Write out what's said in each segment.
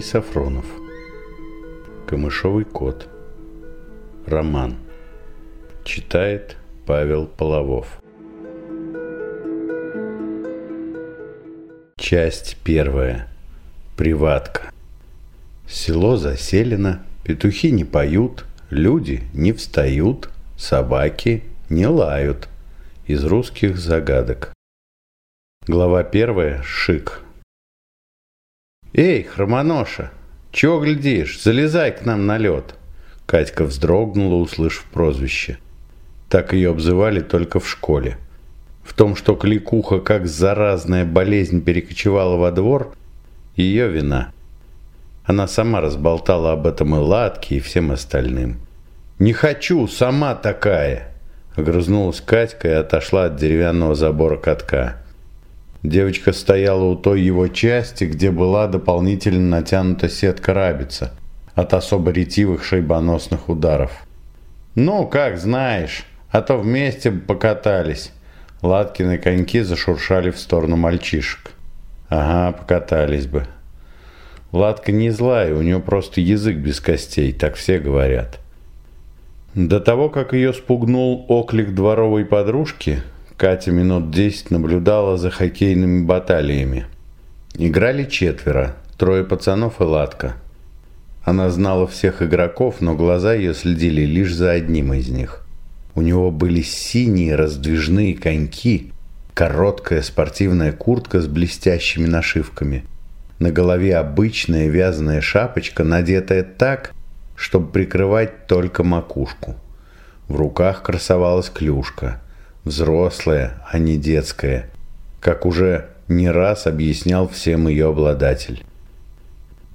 Евгений Сафронов Камышовый кот Роман Читает Павел Половов Часть первая Приватка Село заселено, петухи не поют, люди не встают, собаки не лают. Из русских загадок. Глава первая. Шик. «Эй, хромоноша, чего глядишь? Залезай к нам на лед!» Катька вздрогнула, услышав прозвище. Так ее обзывали только в школе. В том, что кликуха, как заразная болезнь, перекочевала во двор, ее вина. Она сама разболтала об этом и Ладке, и всем остальным. «Не хочу, сама такая!» Огрызнулась Катька и отошла от деревянного забора катка. Девочка стояла у той его части, где была дополнительно натянута сетка рабица от особо ретивых шейбоносных ударов. «Ну, как знаешь, а то вместе бы покатались». Латкины коньки зашуршали в сторону мальчишек. «Ага, покатались бы». Ладка не злая, у нее просто язык без костей, так все говорят. До того, как ее спугнул оклик дворовой подружки, Катя минут десять наблюдала за хоккейными баталиями. Играли четверо, трое пацанов и Ладка. Она знала всех игроков, но глаза ее следили лишь за одним из них. У него были синие раздвижные коньки, короткая спортивная куртка с блестящими нашивками. На голове обычная вязаная шапочка, надетая так, чтобы прикрывать только макушку. В руках красовалась клюшка – взрослая, а не детская, как уже не раз объяснял всем ее обладатель.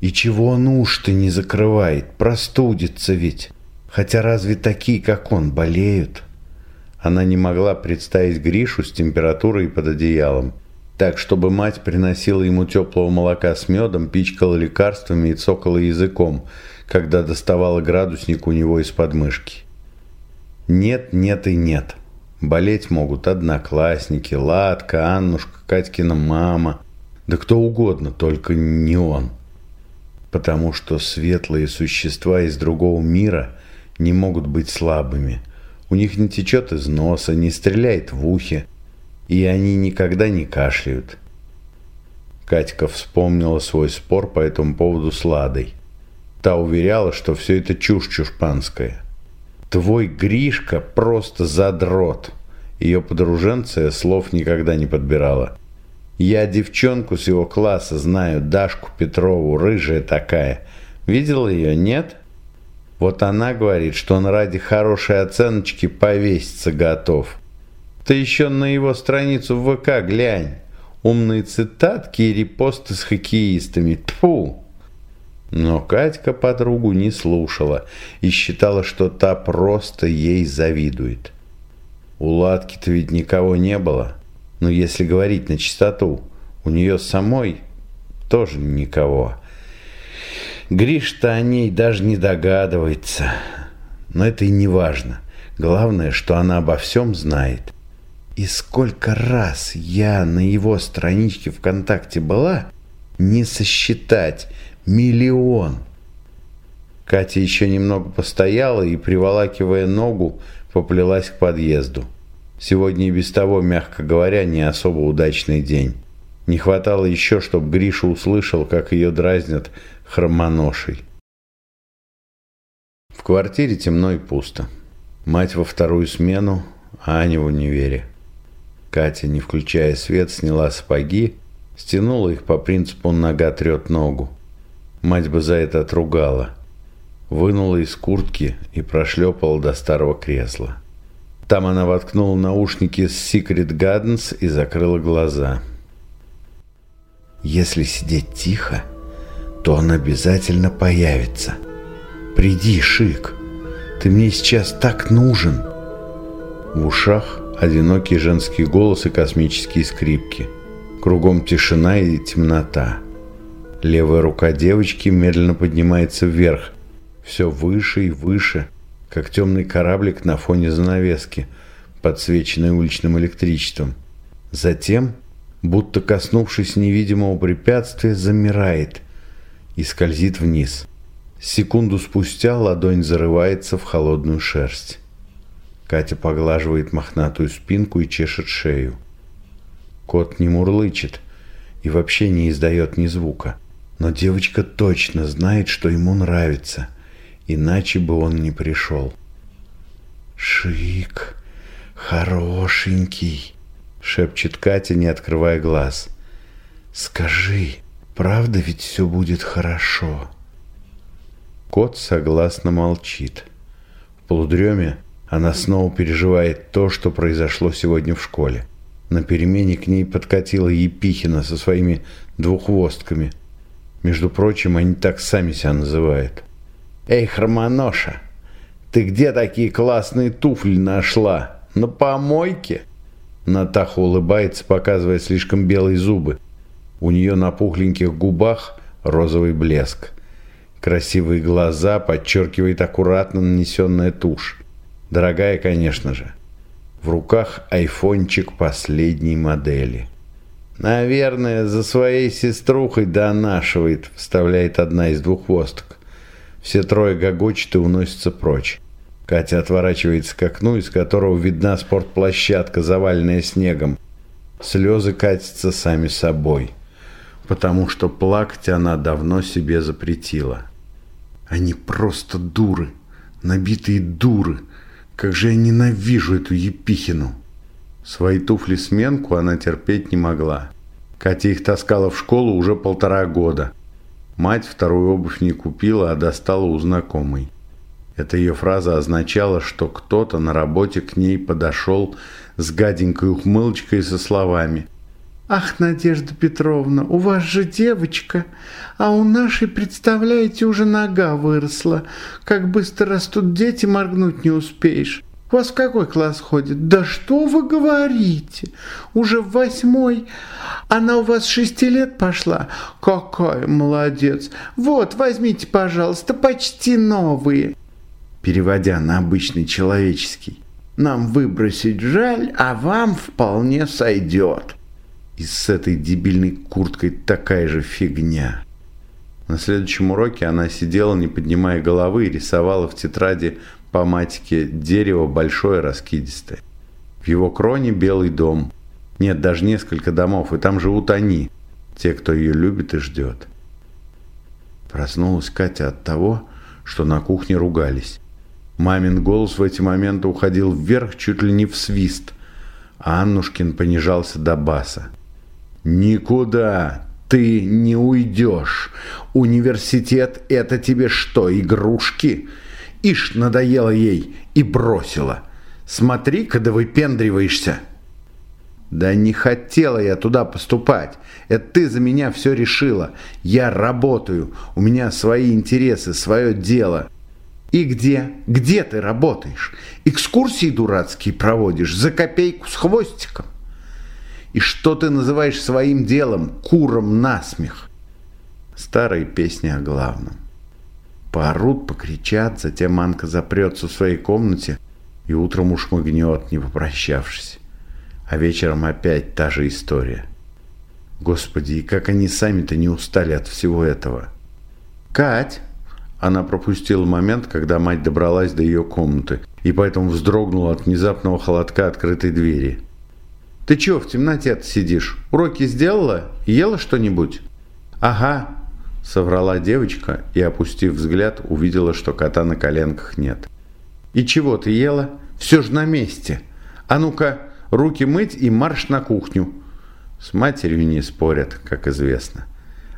И чего он уж-то не закрывает, простудится ведь. Хотя разве такие, как он, болеют? Она не могла представить Гришу с температурой под одеялом. Так, чтобы мать приносила ему теплого молока с медом, пичкала лекарствами и цокала языком, когда доставала градусник у него из подмышки. Нет, нет и нет. Болеть могут одноклассники, Ладка, Аннушка, Катькина мама, да кто угодно, только не он. Потому что светлые существа из другого мира не могут быть слабыми. У них не течет из носа, не стреляет в ухе, и они никогда не кашляют. Катька вспомнила свой спор по этому поводу с Ладой. Та уверяла, что все это чушь чушпанская. Твой Гришка просто задрот. Ее подруженция слов никогда не подбирала. Я девчонку с его класса знаю, Дашку Петрову, рыжая такая. Видел ее, нет? Вот она говорит, что он ради хорошей оценочки повеситься готов. Ты еще на его страницу в ВК глянь. Умные цитатки и репосты с хоккеистами. Тфу. Но Катька подругу не слушала и считала, что та просто ей завидует. У Ладки-то ведь никого не было. Но если говорить на чистоту, у нее самой тоже никого. Гриш-то о ней даже не догадывается. Но это и не важно. Главное, что она обо всем знает. И сколько раз я на его страничке ВКонтакте была, не сосчитать – Миллион! Катя еще немного постояла и, приволакивая ногу, поплелась к подъезду. Сегодня и без того, мягко говоря, не особо удачный день. Не хватало еще, чтобы Гриша услышал, как ее дразнят хромоношей. В квартире темно и пусто. Мать во вторую смену, а Аня в универе. Катя, не включая свет, сняла сапоги, стянула их по принципу «нога трет ногу». Мать бы за это отругала. Вынула из куртки и прошлепала до старого кресла. Там она воткнула наушники с Secret Gardens и закрыла глаза. «Если сидеть тихо, то он обязательно появится. Приди, Шик, ты мне сейчас так нужен!» В ушах одинокий женский голос и космические скрипки. Кругом тишина и темнота. Левая рука девочки медленно поднимается вверх, все выше и выше, как темный кораблик на фоне занавески, подсвеченной уличным электричеством. Затем, будто коснувшись невидимого препятствия, замирает и скользит вниз. Секунду спустя ладонь зарывается в холодную шерсть. Катя поглаживает мохнатую спинку и чешет шею. Кот не мурлычет и вообще не издает ни звука. Но девочка точно знает, что ему нравится, иначе бы он не пришел. «Шик, хорошенький», — шепчет Катя, не открывая глаз. «Скажи, правда ведь все будет хорошо?» Кот согласно молчит. В полудреме она снова переживает то, что произошло сегодня в школе. На перемене к ней подкатила Епихина со своими двухвостками. Между прочим, они так сами себя называют. «Эй, хромоноша, ты где такие классные туфли нашла? На помойке?» Натаха улыбается, показывая слишком белые зубы. У нее на пухленьких губах розовый блеск. Красивые глаза подчеркивает аккуратно нанесенная тушь. Дорогая, конечно же. В руках айфончик последней модели. «Наверное, за своей сеструхой донашивает», – вставляет одна из двух хвосток. Все трое гогочат и уносятся прочь. Катя отворачивается к окну, из которого видна спортплощадка, заваленная снегом. Слезы катятся сами собой, потому что плакать она давно себе запретила. Они просто дуры, набитые дуры, как же я ненавижу эту Епихину. Свои туфли-сменку она терпеть не могла. Катя их таскала в школу уже полтора года. Мать вторую обувь не купила, а достала у знакомой. Эта ее фраза означала, что кто-то на работе к ней подошел с гаденькой ухмылочкой со словами «Ах, Надежда Петровна, у вас же девочка, а у нашей, представляете, уже нога выросла. Как быстро растут дети, моргнуть не успеешь. У вас в какой класс ходит? Да что вы говорите? Уже в восьмой. Она у вас шести лет пошла? Какая молодец. Вот, возьмите, пожалуйста, почти новые. Переводя на обычный человеческий. Нам выбросить жаль, а вам вполне сойдет. И с этой дебильной курткой такая же фигня. На следующем уроке она сидела, не поднимая головы, и рисовала в тетради по матике дерево большое раскидистое. В его кроне белый дом. Нет, даже несколько домов, и там живут они, те, кто ее любит и ждет. Проснулась Катя от того, что на кухне ругались. Мамин голос в эти моменты уходил вверх чуть ли не в свист, а Аннушкин понижался до баса. Никуда ты не уйдешь. Университет – это тебе что, игрушки? Ишь, надоело ей и бросила. Смотри-ка, да выпендриваешься. Да не хотела я туда поступать. Это ты за меня все решила. Я работаю. У меня свои интересы, свое дело. И где? Где ты работаешь? Экскурсии дурацкие проводишь за копейку с хвостиком? И что ты называешь своим делом куром насмех? Старые песни о главном. Поорут, покричат, затем Манка запрется в своей комнате и утром ушмыгнет, не попрощавшись. А вечером опять та же история. Господи, и как они сами-то не устали от всего этого. «Кать!» Она пропустила момент, когда мать добралась до ее комнаты, и поэтому вздрогнула от внезапного холодка открытой двери. Ты чего в темноте сидишь? Уроки сделала? Ела что-нибудь? Ага, соврала девочка и, опустив взгляд, увидела, что кота на коленках нет. И чего ты ела? Все же на месте. А ну-ка, руки мыть и марш на кухню. С матерью не спорят, как известно.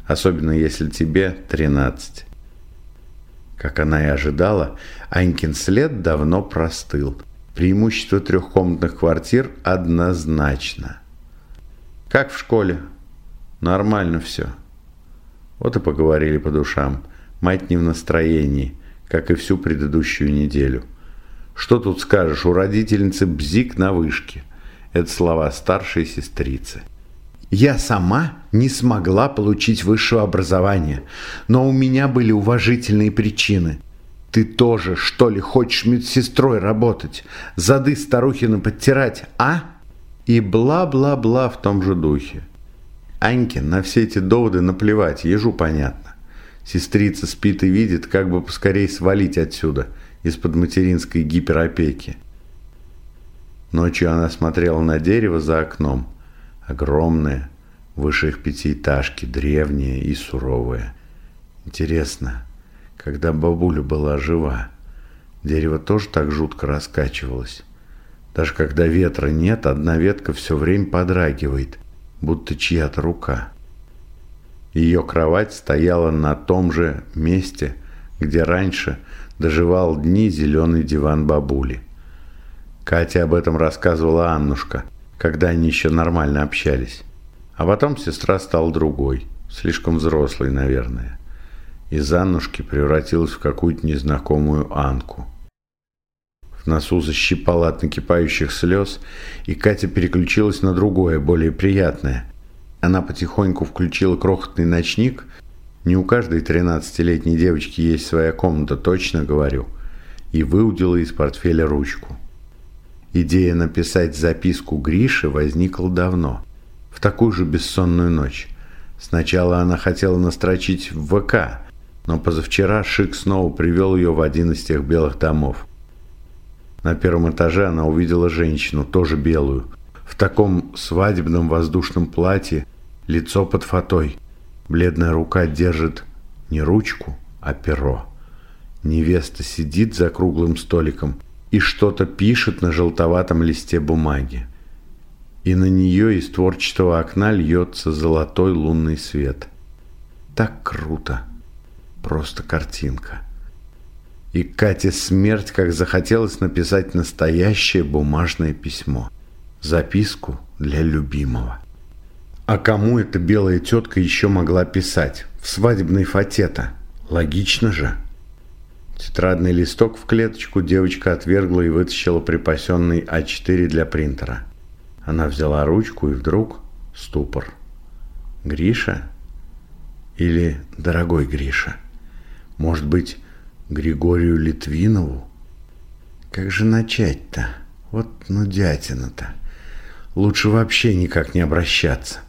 Особенно если тебе тринадцать. Как она и ожидала, Анькин след давно простыл. Преимущество трехкомнатных квартир однозначно. Как в школе? Нормально все. Вот и поговорили по душам. Мать не в настроении, как и всю предыдущую неделю. Что тут скажешь, у родительницы бзик на вышке. Это слова старшей сестрицы. Я сама не смогла получить высшее образование, но у меня были уважительные причины. Ты тоже, что ли, хочешь медсестрой работать? Зады старухины подтирать, а? И бла-бла-бла в том же духе. Аньке на все эти доводы наплевать, ежу понятно. Сестрица спит и видит, как бы поскорей свалить отсюда, из-под материнской гиперопеки. Ночью она смотрела на дерево за окном. Огромное, выше их пятиэтажки, древнее и суровое. Интересно, когда бабуля была жива, дерево тоже так жутко раскачивалось. Даже когда ветра нет, одна ветка все время подрагивает, будто чья-то рука. Ее кровать стояла на том же месте, где раньше доживал дни зеленый диван бабули. Катя об этом рассказывала Аннушка, когда они еще нормально общались. А потом сестра стала другой, слишком взрослой, наверное. Из Аннушки превратилась в какую-то незнакомую Анку. В носу защипала от накипающих слез, и Катя переключилась на другое, более приятное – она потихоньку включила крохотный ночник. Не у каждой 13-летней девочки есть своя комната, точно говорю. И выудила из портфеля ручку. Идея написать записку Грише возникла давно. В такую же бессонную ночь. Сначала она хотела настрочить в ВК, но позавчера Шик снова привел ее в один из тех белых домов. На первом этаже она увидела женщину, тоже белую, в таком свадебном воздушном платье, лицо под фатой. Бледная рука держит не ручку, а перо. Невеста сидит за круглым столиком и что-то пишет на желтоватом листе бумаги. И на нее из творческого окна льется золотой лунный свет. Так круто. Просто картинка. И Кате смерть как захотелось написать настоящее бумажное письмо записку для любимого. А кому эта белая тетка еще могла писать? В свадебной фате-то. Логично же. Тетрадный листок в клеточку девочка отвергла и вытащила припасенный А4 для принтера. Она взяла ручку и вдруг ступор. Гриша? Или дорогой Гриша? Может быть, Григорию Литвинову? Как же начать-то? Вот ну дятина-то. Лучше вообще никак не обращаться.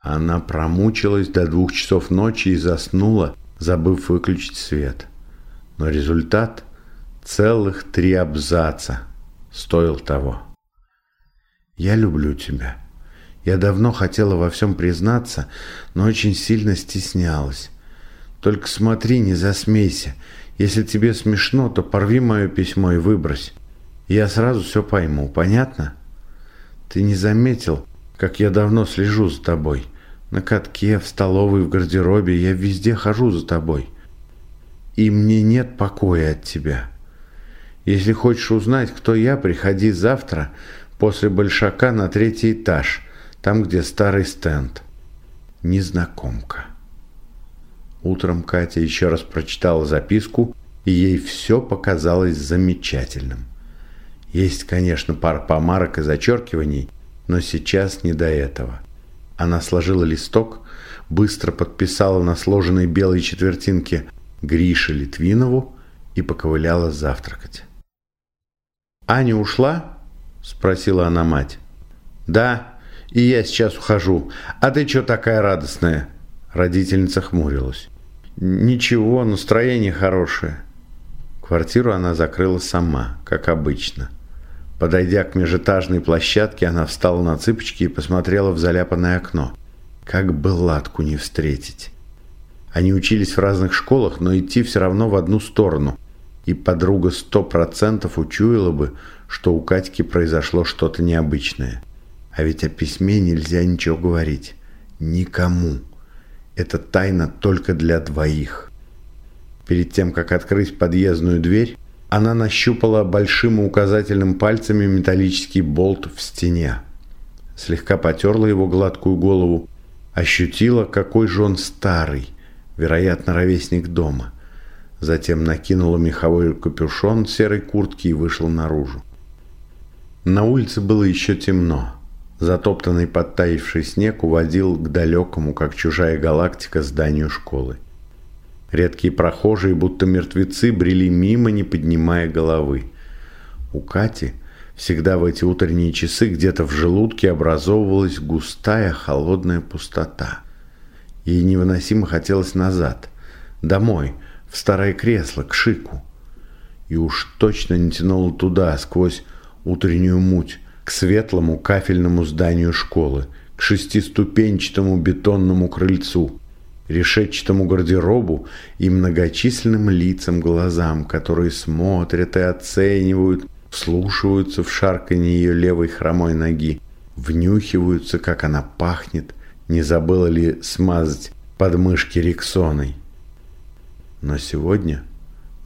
Она промучилась до двух часов ночи и заснула, забыв выключить свет. Но результат – целых три абзаца стоил того. «Я люблю тебя. Я давно хотела во всем признаться, но очень сильно стеснялась. Только смотри, не засмейся. Если тебе смешно, то порви мое письмо и выбрось. Я сразу все пойму, понятно?» Ты не заметил, как я давно слежу за тобой? На катке, в столовой, в гардеробе, я везде хожу за тобой. И мне нет покоя от тебя. Если хочешь узнать, кто я, приходи завтра после Большака на третий этаж, там, где старый стенд. Незнакомка. Утром Катя еще раз прочитала записку, и ей все показалось замечательным. Есть, конечно, пара помарок и зачеркиваний, но сейчас не до этого. Она сложила листок, быстро подписала на сложенной белой четвертинке Грише Литвинову и поковыляла завтракать. «Аня ушла?» – спросила она мать. «Да, и я сейчас ухожу. А ты что такая радостная?» Родительница хмурилась. «Ничего, настроение хорошее». Квартиру она закрыла сама, как обычно – Подойдя к межэтажной площадке, она встала на цыпочки и посмотрела в заляпанное окно. Как бы латку не встретить. Они учились в разных школах, но идти все равно в одну сторону. И подруга сто процентов учуяла бы, что у Катьки произошло что-то необычное. А ведь о письме нельзя ничего говорить. Никому. Это тайна только для двоих. Перед тем, как открыть подъездную дверь, она нащупала большим и указательным пальцами металлический болт в стене. Слегка потерла его гладкую голову, ощутила, какой же он старый, вероятно, ровесник дома. Затем накинула меховой капюшон серой куртки и вышла наружу. На улице было еще темно. Затоптанный подтаивший снег уводил к далекому, как чужая галактика, зданию школы. Редкие прохожие, будто мертвецы, брели мимо, не поднимая головы. У Кати всегда в эти утренние часы где-то в желудке образовывалась густая холодная пустота. Ей невыносимо хотелось назад, домой, в старое кресло, к Шику. И уж точно не тянуло туда, сквозь утреннюю муть, к светлому кафельному зданию школы, к шестиступенчатому бетонному крыльцу, решетчатому гардеробу и многочисленным лицам глазам, которые смотрят и оценивают, вслушиваются в шарканье ее левой хромой ноги, внюхиваются, как она пахнет, не забыла ли смазать подмышки рексоной. Но сегодня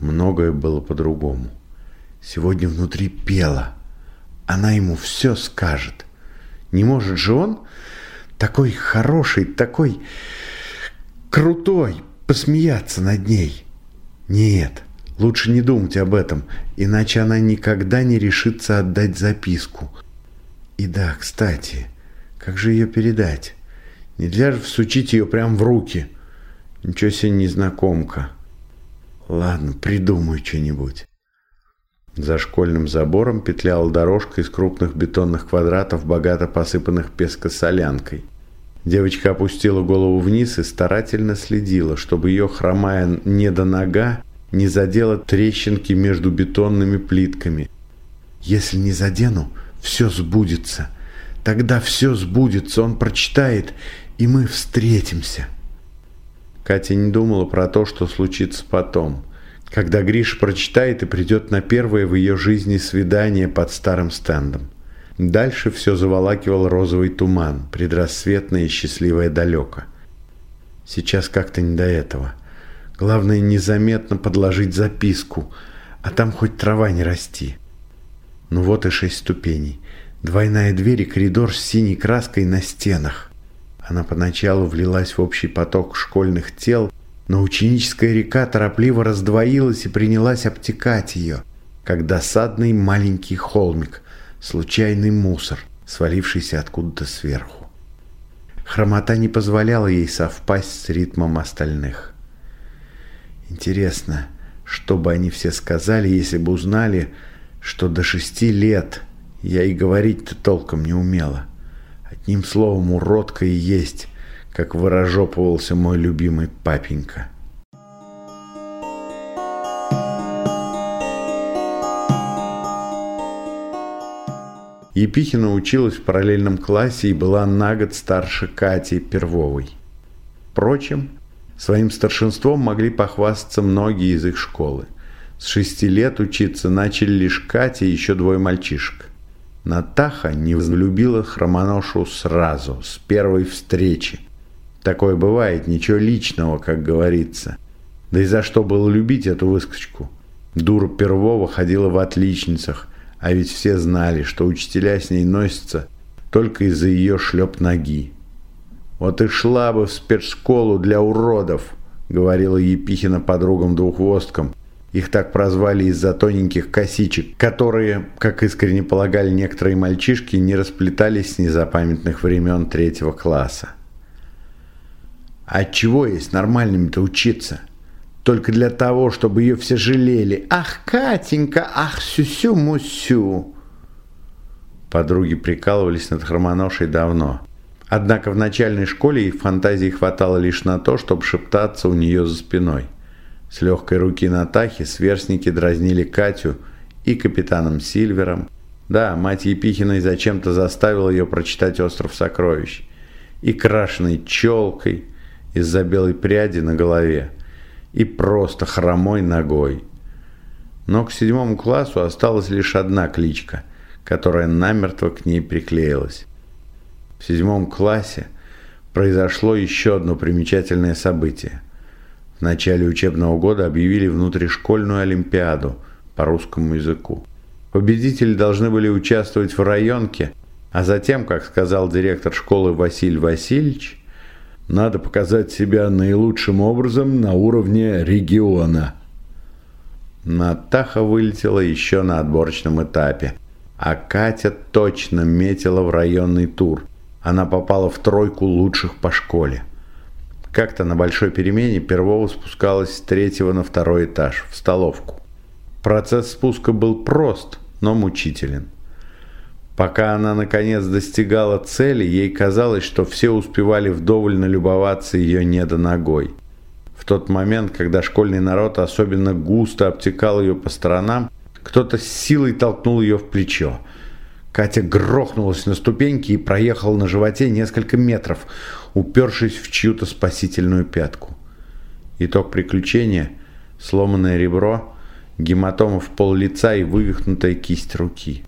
многое было по-другому. Сегодня внутри пела. Она ему все скажет. Не может же он такой хороший, такой крутой, посмеяться над ней. Нет, лучше не думать об этом, иначе она никогда не решится отдать записку. И да, кстати, как же ее передать? Нельзя же всучить ее прямо в руки. Ничего себе незнакомка. Ладно, придумаю что-нибудь. За школьным забором петляла дорожка из крупных бетонных квадратов, богато посыпанных пескосолянкой. Девочка опустила голову вниз и старательно следила, чтобы ее хромая нога не задела трещинки между бетонными плитками. «Если не задену, все сбудется. Тогда все сбудется, он прочитает, и мы встретимся». Катя не думала про то, что случится потом, когда Гриш прочитает и придет на первое в ее жизни свидание под старым стендом. Дальше все заволакивал розовый туман, предрассветное и счастливое далеко. Сейчас как-то не до этого. Главное незаметно подложить записку, а там хоть трава не расти. Ну вот и шесть ступеней. Двойная дверь и коридор с синей краской на стенах. Она поначалу влилась в общий поток школьных тел, но ученическая река торопливо раздвоилась и принялась обтекать ее, как досадный маленький холмик, случайный мусор, свалившийся откуда-то сверху. Хромота не позволяла ей совпасть с ритмом остальных. Интересно, что бы они все сказали, если бы узнали, что до шести лет я и говорить-то толком не умела. Одним словом, уродка и есть, как выражопывался мой любимый папенька. Епихина училась в параллельном классе и была на год старше Кати Первовой. Впрочем, своим старшинством могли похвастаться многие из их школы. С шести лет учиться начали лишь Катя и еще двое мальчишек. Натаха не влюбила хромоношу сразу, с первой встречи. Такое бывает, ничего личного, как говорится. Да и за что было любить эту выскочку? Дура Первого ходила в отличницах – а ведь все знали, что учителя с ней носятся только из-за ее шлеп ноги. «Вот и шла бы в спецшколу для уродов», — говорила Епихина подругам-двухвосткам. Их так прозвали из-за тоненьких косичек, которые, как искренне полагали некоторые мальчишки, не расплетались с незапамятных времен третьего класса. «А чего есть нормальными-то учиться?» только для того, чтобы ее все жалели. «Ах, Катенька! Ах, сюсю-мусю!» Подруги прикалывались над Хромоношей давно. Однако в начальной школе их фантазии хватало лишь на то, чтобы шептаться у нее за спиной. С легкой руки Натахи сверстники дразнили Катю и капитаном Сильвером. Да, мать Епихиной зачем-то заставила ее прочитать «Остров сокровищ». И крашеной челкой из-за белой пряди на голове и просто хромой ногой. Но к седьмому классу осталась лишь одна кличка, которая намертво к ней приклеилась. В седьмом классе произошло еще одно примечательное событие. В начале учебного года объявили внутришкольную олимпиаду по русскому языку. Победители должны были участвовать в районке, а затем, как сказал директор школы Василий Васильевич, надо показать себя наилучшим образом на уровне региона. Натаха вылетела еще на отборочном этапе. А Катя точно метила в районный тур. Она попала в тройку лучших по школе. Как-то на большой перемене Первого спускалась с третьего на второй этаж, в столовку. Процесс спуска был прост, но мучителен. Пока она наконец достигала цели, ей казалось, что все успевали вдоволь налюбоваться ее недоногой. В тот момент, когда школьный народ особенно густо обтекал ее по сторонам, кто-то с силой толкнул ее в плечо. Катя грохнулась на ступеньки и проехала на животе несколько метров, упершись в чью-то спасительную пятку. Итог приключения – сломанное ребро, гематома в пол лица и вывихнутая кисть руки.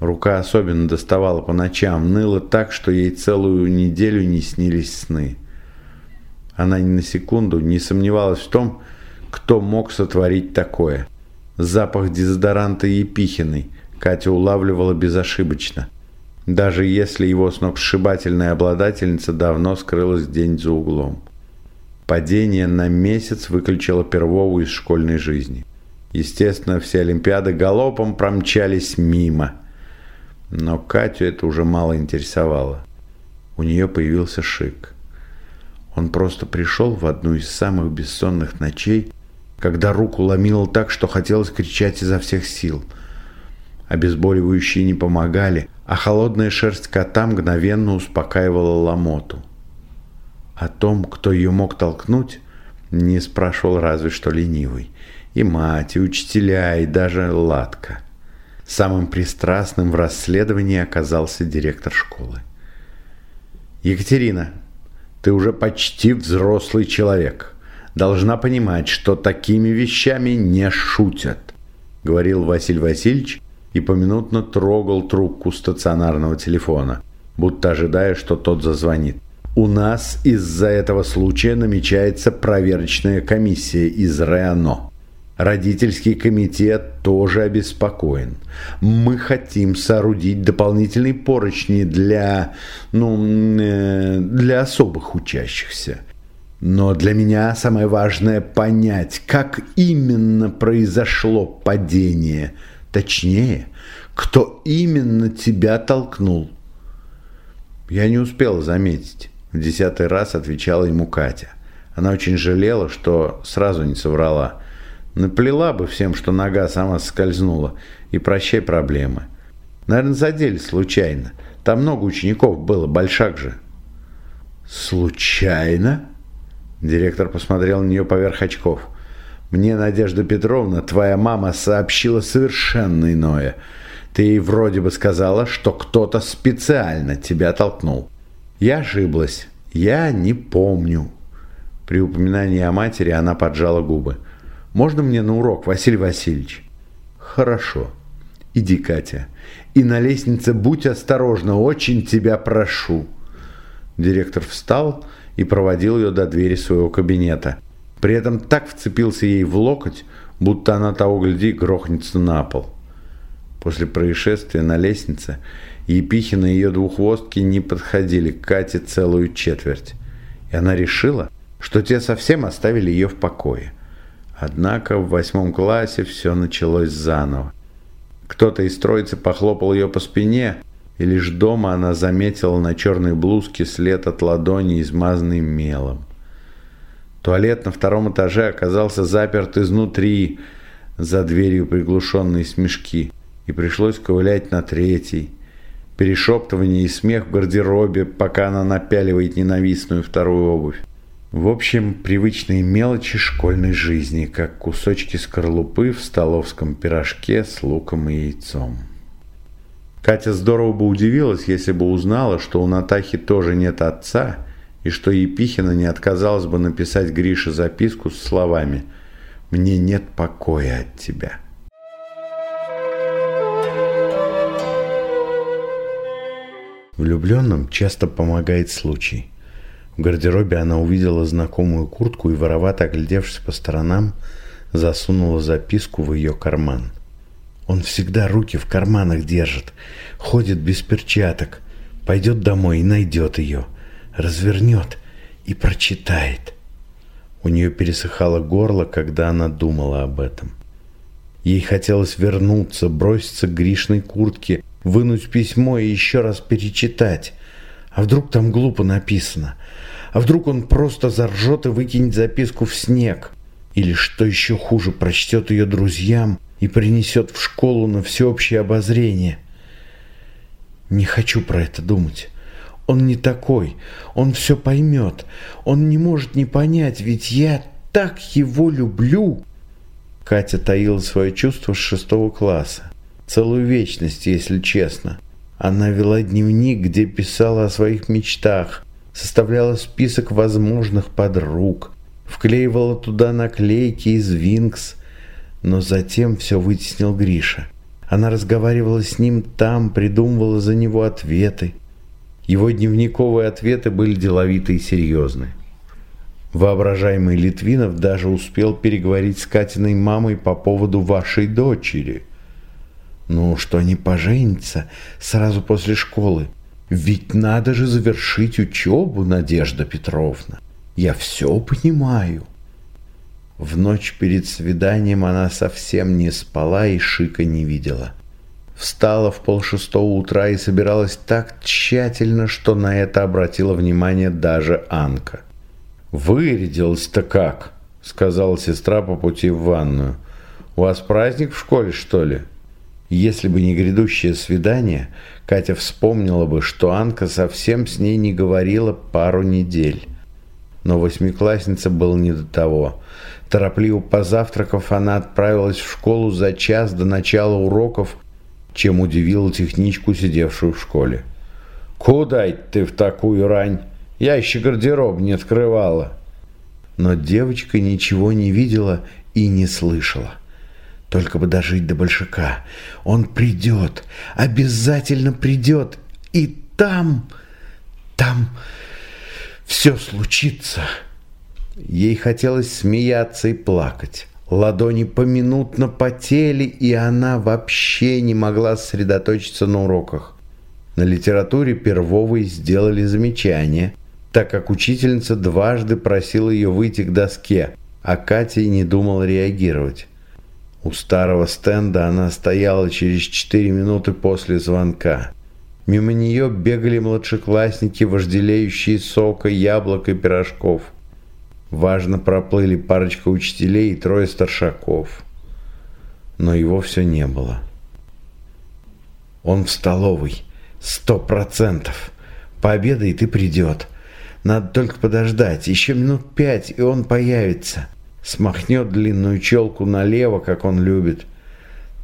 Рука особенно доставала по ночам, ныла так, что ей целую неделю не снились сны. Она ни на секунду не сомневалась в том, кто мог сотворить такое. Запах дезодоранта Епихиной Катя улавливала безошибочно. Даже если его сногсшибательная обладательница давно скрылась день за углом. Падение на месяц выключило Первову из школьной жизни. Естественно, все Олимпиады галопом промчались мимо. Но Катю это уже мало интересовало. У нее появился шик. Он просто пришел в одну из самых бессонных ночей, когда руку ломило так, что хотелось кричать изо всех сил. Обезболивающие не помогали, а холодная шерсть кота мгновенно успокаивала ломоту. О том, кто ее мог толкнуть, не спрашивал разве что ленивый. И мать, и учителя, и даже Ладка. Самым пристрастным в расследовании оказался директор школы. «Екатерина, ты уже почти взрослый человек. Должна понимать, что такими вещами не шутят», — говорил Василий Васильевич и поминутно трогал трубку стационарного телефона, будто ожидая, что тот зазвонит. У нас из-за этого случая намечается проверочная комиссия из РЭАНО. Родительский комитет тоже обеспокоен. Мы хотим соорудить дополнительные поручни для, ну, э, для особых учащихся. Но для меня самое важное понять, как именно произошло падение. Точнее, кто именно тебя толкнул. Я не успела заметить. В десятый раз отвечала ему Катя. Она очень жалела, что сразу не соврала. Наплела бы всем, что нога сама скользнула, и прощай проблемы. Наверное, задели случайно. Там много учеников было, большак же. Случайно? Директор посмотрел на нее поверх очков. Мне, Надежда Петровна, твоя мама сообщила совершенно иное. Ты ей вроде бы сказала, что кто-то специально тебя толкнул. Я ошиблась. Я не помню. При упоминании о матери она поджала губы. Можно мне на урок, Василий Васильевич? Хорошо. Иди, Катя. И на лестнице будь осторожна, очень тебя прошу. Директор встал и проводил ее до двери своего кабинета. При этом так вцепился ей в локоть, будто она того гляди грохнется на пол. После происшествия на лестнице Епихина и ее двухвостки не подходили к Кате целую четверть. И она решила, что те совсем оставили ее в покое. Однако в восьмом классе все началось заново. Кто-то из троицы похлопал ее по спине, и лишь дома она заметила на черной блузке след от ладони, измазанный мелом. Туалет на втором этаже оказался заперт изнутри, за дверью приглушенные смешки, и пришлось ковылять на третий. Перешептывание и смех в гардеробе, пока она напяливает ненавистную вторую обувь. В общем, привычные мелочи школьной жизни, как кусочки скорлупы в столовском пирожке с луком и яйцом. Катя здорово бы удивилась, если бы узнала, что у Натахи тоже нет отца, и что Епихина не отказалась бы написать Грише записку с словами «Мне нет покоя от тебя». Влюбленным часто помогает случай – в гардеробе она увидела знакомую куртку и, воровато оглядевшись по сторонам, засунула записку в ее карман. Он всегда руки в карманах держит, ходит без перчаток, пойдет домой и найдет ее, развернет и прочитает. У нее пересыхало горло, когда она думала об этом. Ей хотелось вернуться, броситься к Гришной куртке, вынуть письмо и еще раз перечитать. А вдруг там глупо написано? А вдруг он просто заржет и выкинет записку в снег? Или, что еще хуже, прочтет ее друзьям и принесет в школу на всеобщее обозрение? Не хочу про это думать. Он не такой. Он все поймет. Он не может не понять, ведь я так его люблю!» Катя таила свое чувство с шестого класса. Целую вечность, если честно. Она вела дневник, где писала о своих мечтах, составляла список возможных подруг, вклеивала туда наклейки из Винкс, но затем все вытеснил Гриша. Она разговаривала с ним там, придумывала за него ответы. Его дневниковые ответы были деловитые и серьезные. Воображаемый Литвинов даже успел переговорить с Катиной мамой по поводу вашей дочери. Ну, что они поженятся сразу после школы. Ведь надо же завершить учебу, Надежда Петровна. Я все понимаю. В ночь перед свиданием она совсем не спала и шика не видела. Встала в полшестого утра и собиралась так тщательно, что на это обратила внимание даже Анка. «Вырядилась-то как?» — сказала сестра по пути в ванную. «У вас праздник в школе, что ли?» Если бы не грядущее свидание, Катя вспомнила бы, что Анка совсем с ней не говорила пару недель. Но восьмиклассница был не до того. Торопливо позавтракав, она отправилась в школу за час до начала уроков, чем удивила техничку, сидевшую в школе. «Куда ты в такую рань? Я еще гардероб не открывала». Но девочка ничего не видела и не слышала. Только бы дожить до большака. Он придет, обязательно придет, и там, там все случится. Ей хотелось смеяться и плакать. Ладони поминутно потели, и она вообще не могла сосредоточиться на уроках. На литературе Первовой сделали замечание, так как учительница дважды просила ее выйти к доске, а Катя не думала реагировать. У старого стенда она стояла через четыре минуты после звонка. Мимо нее бегали младшеклассники, вожделеющие сока, яблок и пирожков. Важно проплыли парочка учителей и трое старшаков. Но его все не было. Он в столовой. Сто процентов. Пообедает и придет. Надо только подождать. Еще минут пять, и он появится. Смахнет длинную челку налево, как он любит.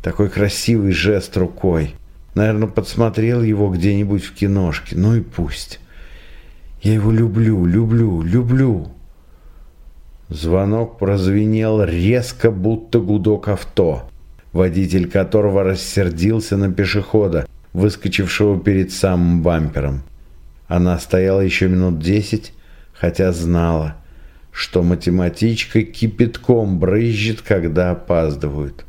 Такой красивый жест рукой. Наверное, подсмотрел его где-нибудь в киношке. Ну и пусть. Я его люблю, люблю, люблю. Звонок прозвенел резко, будто гудок авто, водитель которого рассердился на пешехода, выскочившего перед самым бампером. Она стояла еще минут десять, хотя знала, что математичка кипятком брызжет, когда опаздывают.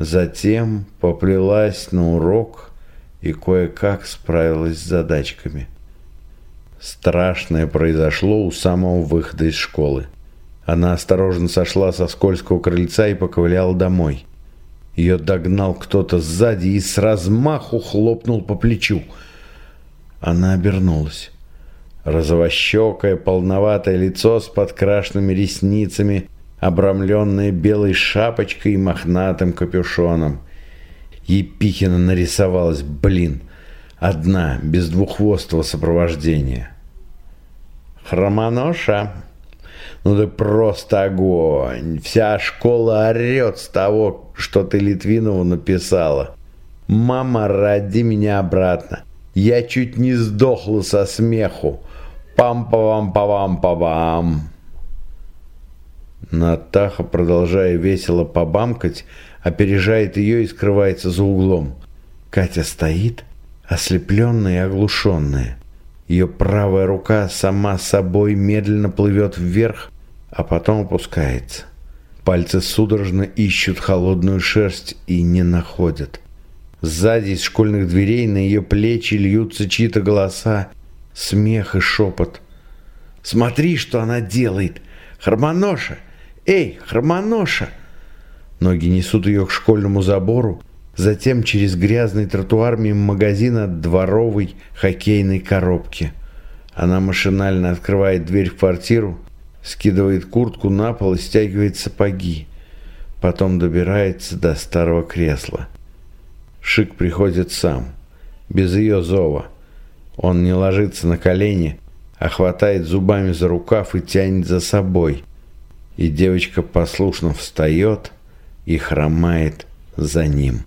Затем поплелась на урок и кое-как справилась с задачками. Страшное произошло у самого выхода из школы. Она осторожно сошла со скользкого крыльца и поковыляла домой. Ее догнал кто-то сзади и с размаху хлопнул по плечу. Она обернулась. Розовощекое, полноватое лицо с подкрашенными ресницами, обрамленное белой шапочкой и мохнатым капюшоном. Епихина нарисовалась, блин, одна, без двуххвостого сопровождения. «Хромоноша!» Ну ты просто огонь. Вся школа орет с того, что ты Литвинову написала. Мама, роди меня обратно. Я чуть не сдохла со смеху. Пам-павам-павам-павам. Натаха, продолжая весело побамкать, опережает ее и скрывается за углом. Катя стоит, ослепленная и оглушенная. Ее правая рука сама собой медленно плывет вверх, а потом опускается. Пальцы судорожно ищут холодную шерсть и не находят. Сзади из школьных дверей на ее плечи льются чьи-то голоса, смех и шепот. «Смотри, что она делает! Хармоноша! Эй, Хармоноша!» Ноги несут ее к школьному забору, затем через грязный тротуар мимо магазина дворовой хоккейной коробки. Она машинально открывает дверь в квартиру, скидывает куртку на пол и стягивает сапоги. Потом добирается до старого кресла. Шик приходит сам, без ее зова. Он не ложится на колени, а хватает зубами за рукав и тянет за собой. и девочка послушно встает и хромает за ним.